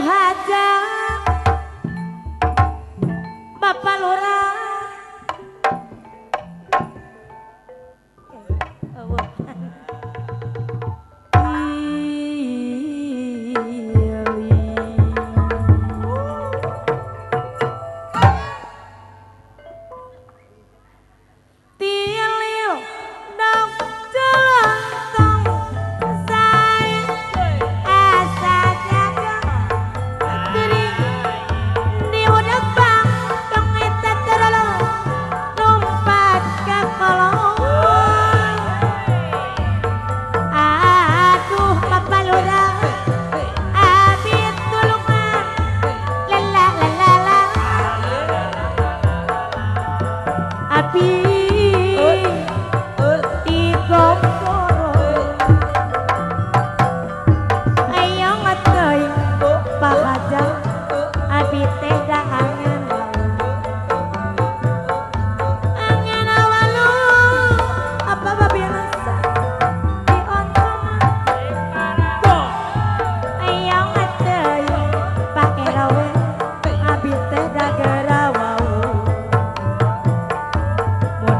haja Bapak lora. Oh, oh.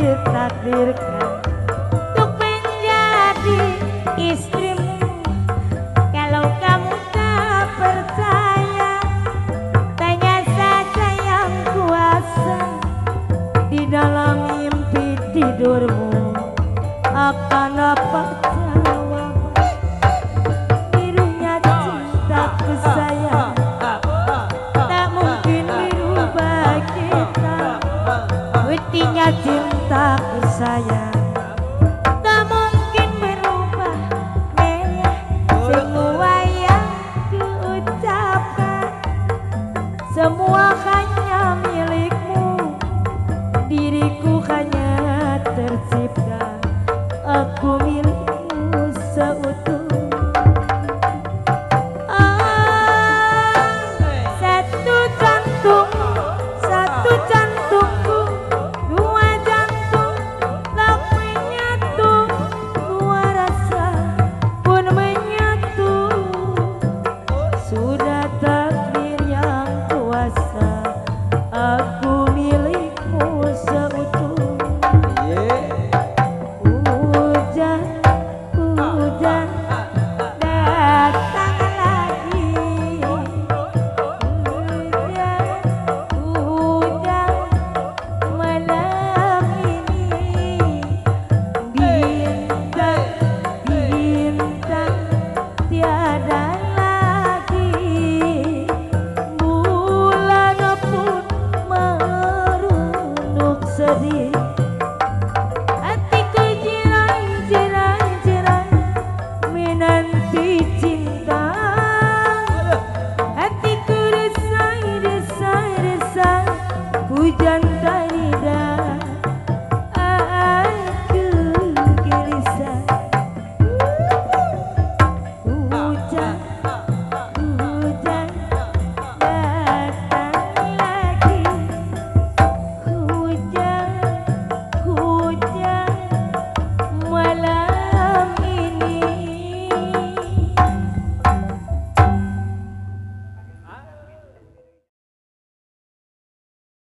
ditakdirkan Untuk menjadi istrimu. Kalau kamu tak percaya Tanya saja yang kuasa Di dalam mimpi tidurmu. Akan apa